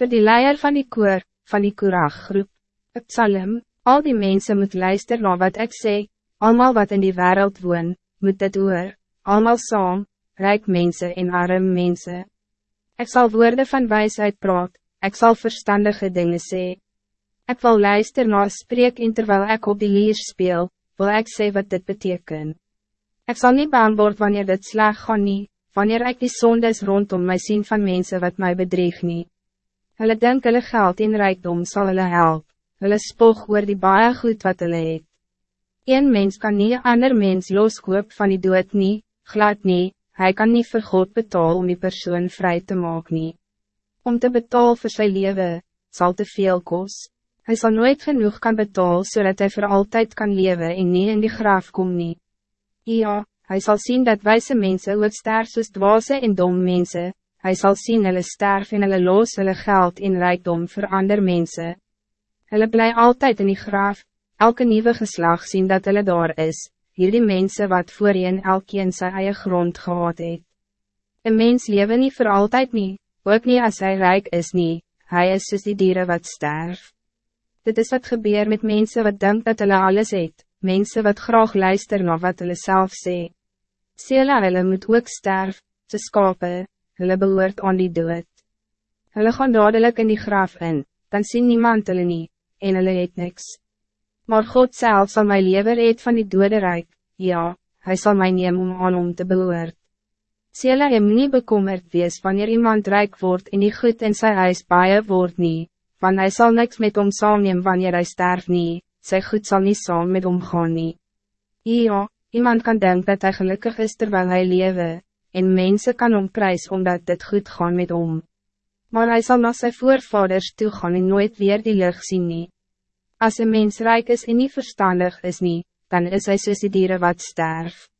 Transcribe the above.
Voor die leier van die koor, van die kooraggroep, het psalm, al die mensen moet luisteren naar wat ik zeg, allemaal wat in die wereld woon, moet dit hoor, allemaal saam, rijk mensen en arm mensen. Ik zal woorden van wijsheid praat, ik zal verstandige dingen zeggen. Ik wil luister naar spreek en terwijl ik op die lier speel, wil ik zeggen wat dit betekent. Ik zal niet bang worden wanneer dit slag gaan niet, wanneer ik die zondes rondom mij zien van mensen wat mij bedreig niet. Hulle denk hulle geld in rijkdom zal hulle help, hulle spog oor die baie goed wat hulle het. Een mens kan niet een ander mens loskoop van die dood nie, glad nie, hij kan niet vir God betaal om die persoon vrij te maken. nie. Om te betaal voor zijn leven, zal te veel kost. Hij zal nooit genoeg kan betalen zodat hij voor altijd kan leven en niet in die graaf kom nie. Ja, hij zal zien dat wijze mensen ook sterf soos dwaze en dom mensen. Hij zal zien hulle sterf en hulle los hulle geld in rijkdom voor ander mensen. Hulle bly altijd in die graaf, elke nieuwe geslag zien dat hulle daar is, hierdie mensen wat voorheen elkeen sy eie grond gehad het. Een mens leven niet voor altijd niet, ook niet als hij rijk is niet, hij is soos die dieren wat sterf. Dit is wat gebeur met mensen wat denkt dat hulle alles het, mensen wat graag luister naar wat hulle self sê. Sela hulle moet ook sterf, te skape, hulle behoort aan die dood. Hulle gaan dadelijk in die graf in, dan sien niemand hulle nie, en hulle het niks. Maar God zelf zal mij liever eet van die dode rijk, ja, hij zal mij neem om aan om te behoort. Sela hem nie bekommerd wees wanneer iemand rijk wordt en die goed in sy huis baie word nie, want hij zal niks met hom saamneem wanneer hij sterf nie, sy goed zal niet saam met hom gaan nie. Ja, iemand kan denken dat hij gelukkig is terwijl hij lewe, en mensen kan hom prijs omdat dit goed gaan met hom. Maar hij zal naar zijn voorvaders toe gaan en nooit weer die lucht zien nie. Als een mens rijk is en niet verstandig is niet, dan is hij soos die dieren wat sterft.